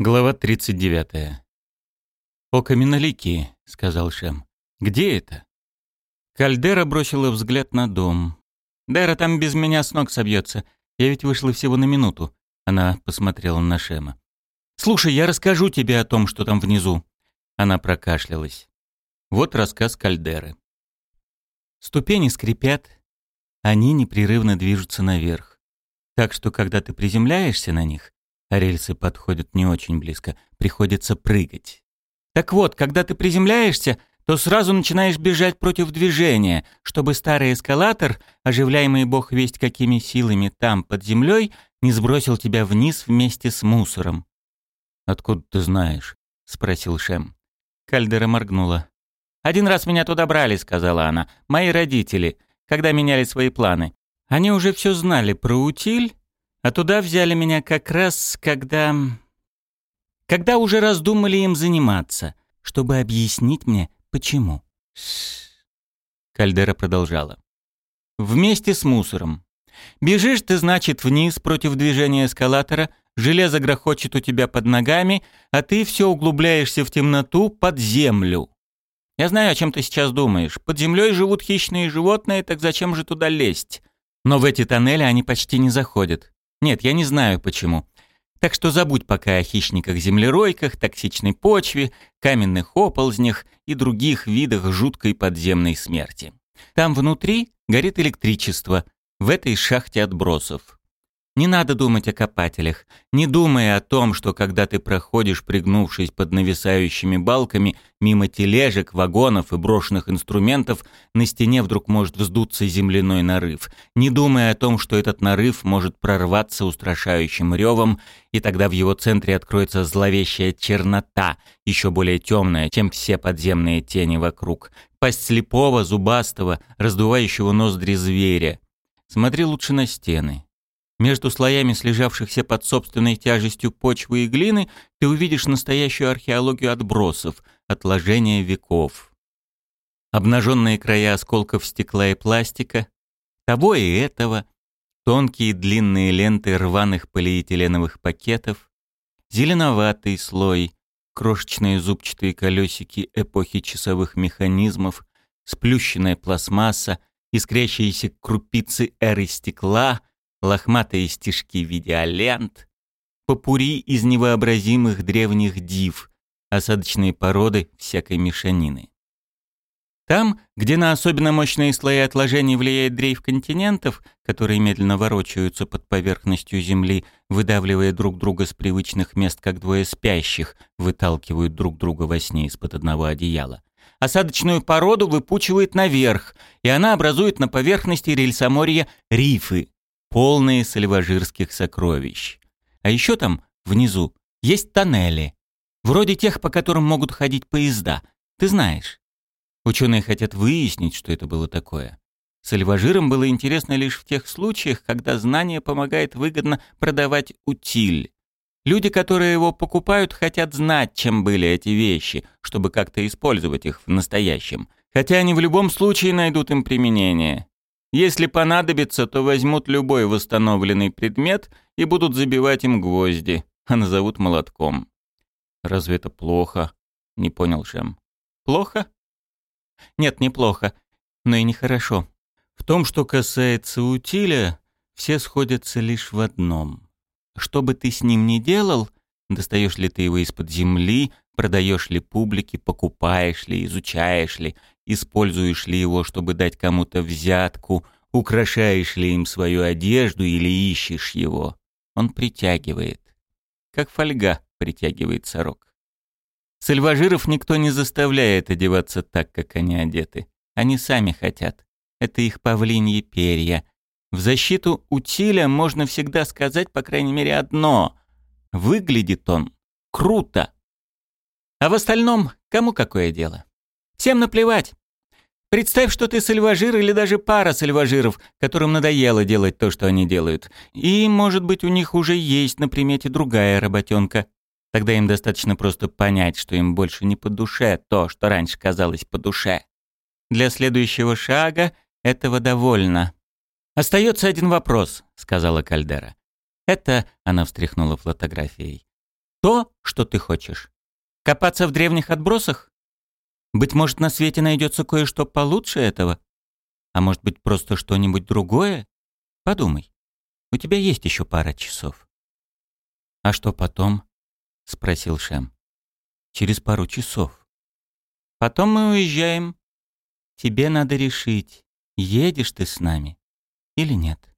Глава 39. «О, каменоликие», — сказал Шем. «Где это?» Кальдера бросила взгляд на дом. «Дера там без меня с ног собьется. Я ведь вышла всего на минуту». Она посмотрела на Шема. «Слушай, я расскажу тебе о том, что там внизу». Она прокашлялась. Вот рассказ Кальдеры. Ступени скрипят, они непрерывно движутся наверх. Так что, когда ты приземляешься на них, рельсы подходят не очень близко, приходится прыгать. Так вот, когда ты приземляешься, то сразу начинаешь бежать против движения, чтобы старый эскалатор, оживляемый бог весть какими силами там, под землей, не сбросил тебя вниз вместе с мусором. «Откуда ты знаешь?» — спросил Шем. Кальдера моргнула. «Один раз меня туда брали», — сказала она. «Мои родители, когда меняли свои планы. Они уже все знали про утиль, а туда взяли меня как раз, когда... Когда уже раздумали им заниматься, чтобы объяснить мне, почему. Кальдера продолжала. Вместе с мусором. Бежишь ты, значит, вниз против движения эскалатора, железо грохочет у тебя под ногами, а ты все углубляешься в темноту под землю. Я знаю, о чем ты сейчас думаешь. Под землей живут хищные животные, так зачем же туда лезть? Но в эти тоннели они почти не заходят. Нет, я не знаю почему. Так что забудь пока о хищниках-землеройках, токсичной почве, каменных оползнях и других видах жуткой подземной смерти. Там внутри горит электричество, в этой шахте отбросов. Не надо думать о копателях, не думая о том, что когда ты проходишь, пригнувшись под нависающими балками, мимо тележек, вагонов и брошенных инструментов, на стене вдруг может вздуться земляной нарыв. Не думая о том, что этот нарыв может прорваться устрашающим ревом, и тогда в его центре откроется зловещая чернота, еще более темная, чем все подземные тени вокруг. Пасть слепого, зубастого, раздувающего ноздри зверя. Смотри лучше на стены. Между слоями слежавшихся под собственной тяжестью почвы и глины ты увидишь настоящую археологию отбросов, отложения веков. Обнаженные края осколков стекла и пластика, того и этого, тонкие длинные ленты рваных полиэтиленовых пакетов, зеленоватый слой, крошечные зубчатые колесики эпохи часовых механизмов, сплющенная пластмасса, искрящиеся крупицы эры стекла — лохматые стежки видеолент, попури из невообразимых древних див, осадочные породы всякой мешанины. Там, где на особенно мощные слои отложений влияет дрейф континентов, которые медленно ворочаются под поверхностью Земли, выдавливая друг друга с привычных мест, как двое спящих, выталкивают друг друга во сне из-под одного одеяла. Осадочную породу выпучивает наверх, и она образует на поверхности рельсоморья рифы, полные сальважирских сокровищ. А еще там, внизу, есть тоннели. Вроде тех, по которым могут ходить поезда. Ты знаешь. Ученые хотят выяснить, что это было такое. Сальважирам было интересно лишь в тех случаях, когда знание помогает выгодно продавать утиль. Люди, которые его покупают, хотят знать, чем были эти вещи, чтобы как-то использовать их в настоящем. Хотя они в любом случае найдут им применение. Если понадобится, то возьмут любой восстановленный предмет и будут забивать им гвозди, а назовут молотком. «Разве это плохо?» — не понял Шем. «Плохо?» «Нет, не плохо, но и нехорошо. В том, что касается утиля, все сходятся лишь в одном. Что бы ты с ним ни делал, достаешь ли ты его из-под земли, продаешь ли публике, покупаешь ли, изучаешь ли, Используешь ли его, чтобы дать кому-то взятку, украшаешь ли им свою одежду или ищешь его, он притягивает. Как фольга притягивает сорок. Сальважиров никто не заставляет одеваться так, как они одеты. Они сами хотят. Это их павлиньи перья. В защиту утиля можно всегда сказать, по крайней мере, одно. Выглядит он круто. А в остальном кому какое дело? Всем наплевать. Представь, что ты сальважир или даже пара сальважиров, которым надоело делать то, что они делают. И, может быть, у них уже есть на примете другая работенка. Тогда им достаточно просто понять, что им больше не по душе то, что раньше казалось по душе. Для следующего шага этого довольно. «Остается один вопрос», — сказала Кальдера. «Это...» — она встряхнула фотографией. «То, Что ты хочешь? Копаться в древних отбросах? Быть может, на свете найдется кое-что получше этого? А может быть, просто что-нибудь другое? Подумай. У тебя есть еще пара часов. А что потом? Спросил Шем. Через пару часов. Потом мы уезжаем. Тебе надо решить, едешь ты с нами или нет.